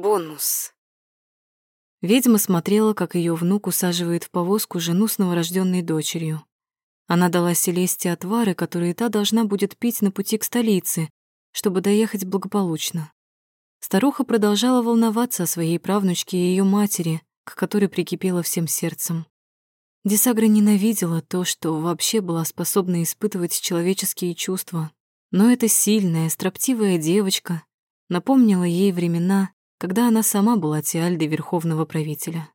Бонус. Ведьма смотрела, как ее внук усаживает в повозку жену с новорожденной дочерью. Она дала Селесте отвары, которые та должна будет пить на пути к столице, чтобы доехать благополучно. Старуха продолжала волноваться о своей правнучке и ее матери, к которой прикипела всем сердцем. Десагра ненавидела то, что вообще была способна испытывать человеческие чувства. Но эта сильная, строптивая девочка напомнила ей времена, когда она сама была Тиальдой Верховного Правителя.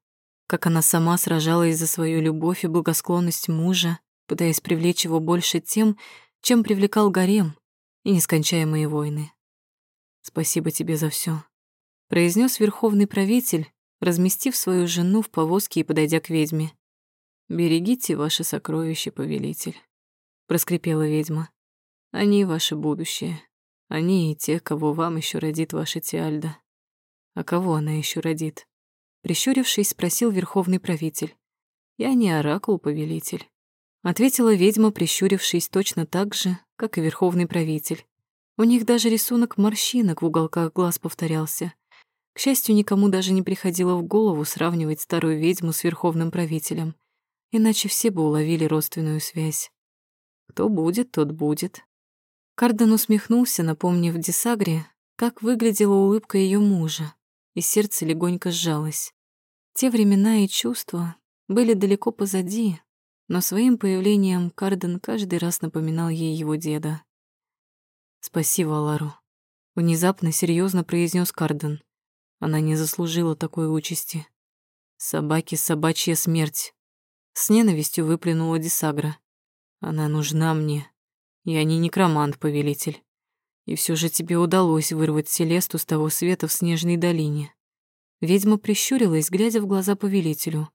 Как она сама сражалась за свою любовь и благосклонность мужа, пытаясь привлечь его больше тем, чем привлекал гарем и нескончаемые войны. «Спасибо тебе за все, произнес Верховный Правитель, разместив свою жену в повозке и подойдя к ведьме. «Берегите ваше сокровище, повелитель», — проскрипела ведьма. «Они — ваше будущее. Они и те, кого вам еще родит ваша Тиальда». А кого она еще родит? Прищурившись, спросил верховный правитель. Я не оракул, повелитель. Ответила ведьма, прищурившись точно так же, как и верховный правитель. У них даже рисунок морщинок в уголках глаз повторялся. К счастью, никому даже не приходило в голову сравнивать старую ведьму с верховным правителем, иначе все бы уловили родственную связь. Кто будет, тот будет. Карден усмехнулся, напомнив Десагре, как выглядела улыбка ее мужа, и сердце легонько сжалось. Те времена и чувства были далеко позади, но своим появлением Карден каждый раз напоминал ей его деда. «Спасибо, Алару», — внезапно серьезно произнес Карден. Она не заслужила такой участи. Собаки — собачья смерть. С ненавистью выплюнула Десагра. Она нужна мне. Я не некромант, повелитель. И все же тебе удалось вырвать Селесту с того света в снежной долине. Ведьма прищурилась, глядя в глаза повелителю.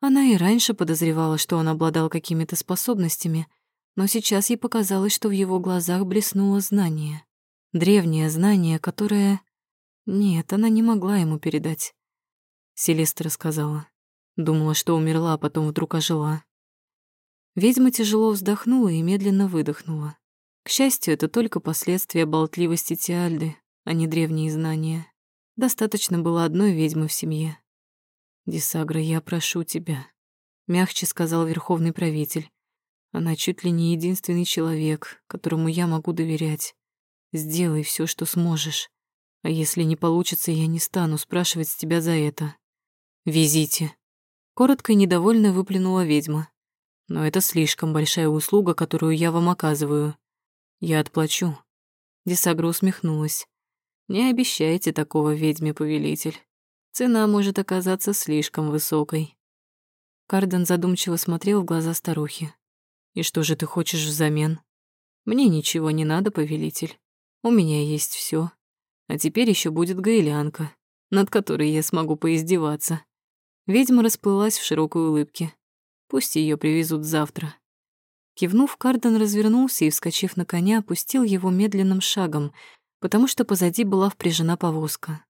Она и раньше подозревала, что он обладал какими-то способностями, но сейчас ей показалось, что в его глазах блеснуло знание. Древнее знание, которое... Нет, она не могла ему передать. Селеста рассказала. Думала, что умерла, а потом вдруг ожила. Ведьма тяжело вздохнула и медленно выдохнула. К счастью, это только последствия болтливости Тиальды, а не древние знания. Достаточно было одной ведьмы в семье. «Дисагра, я прошу тебя», — мягче сказал верховный правитель. «Она чуть ли не единственный человек, которому я могу доверять. Сделай все, что сможешь. А если не получится, я не стану спрашивать с тебя за это. Везите». Коротко и недовольно выплюнула ведьма. «Но это слишком большая услуга, которую я вам оказываю. Я отплачу. Десагра усмехнулась. Не обещайте такого ведьме, повелитель. Цена может оказаться слишком высокой. Карден задумчиво смотрел в глаза старухи. «И что же ты хочешь взамен?» «Мне ничего не надо, повелитель. У меня есть все. А теперь еще будет гаэлянка, над которой я смогу поиздеваться». Ведьма расплылась в широкой улыбке. Пусть ее привезут завтра. Кивнув, Карден развернулся и, вскочив на коня, опустил его медленным шагом, потому что позади была впряжена повозка.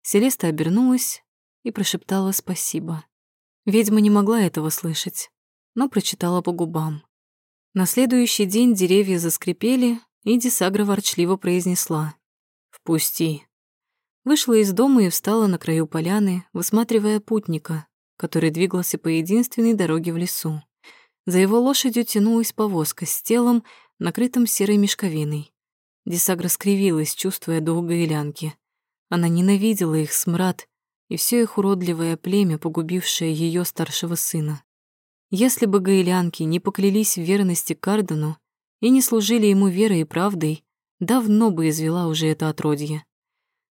Селеста обернулась и прошептала спасибо. Ведьма не могла этого слышать, но прочитала по губам. На следующий день деревья заскрипели, и Десагра ворчливо произнесла «Впусти». Вышла из дома и встала на краю поляны, высматривая путника, который двигался по единственной дороге в лесу. За его лошадью тянулась повозка с телом, накрытым серой мешковиной. Десагра скривилась, чувствуя дух гаэлянки. Она ненавидела их смрад и все их уродливое племя, погубившее ее старшего сына. Если бы гаэлянки не поклялись в верности Кардену и не служили ему верой и правдой, давно бы извела уже это отродье.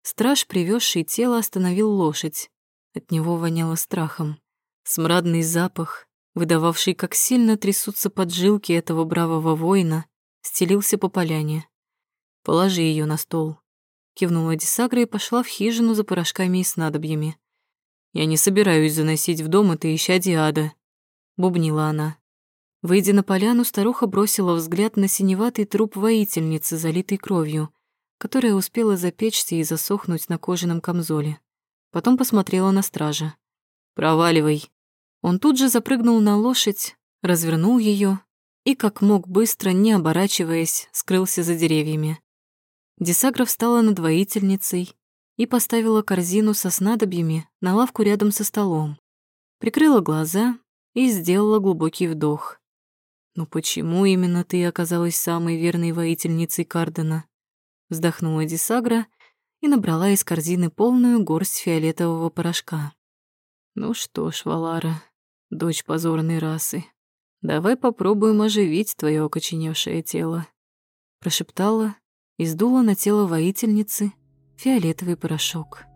Страж, привезший тело, остановил лошадь. От него воняло страхом. Смрадный запах, выдававший, как сильно трясутся поджилки этого бравого воина, стелился по поляне. «Положи ее на стол», — кивнула Десагра и пошла в хижину за порошками и снадобьями. «Я не собираюсь заносить в дом это исчадие ада», — бубнила она. Выйдя на поляну, старуха бросила взгляд на синеватый труп воительницы, залитый кровью, которая успела запечься и засохнуть на кожаном камзоле. Потом посмотрела на стража. «Проваливай», он тут же запрыгнул на лошадь, развернул ее и, как мог быстро, не оборачиваясь, скрылся за деревьями. Десагра встала над воительницей и поставила корзину со снадобьями на лавку рядом со столом. Прикрыла глаза и сделала глубокий вдох. «Ну почему именно ты оказалась самой верной воительницей Кардена?» Вздохнула Дисагра и набрала из корзины полную горсть фиолетового порошка. «Ну что ж, Валара, дочь позорной расы, давай попробуем оживить твое окоченевшее тело», прошептала и сдула на тело воительницы фиолетовый порошок.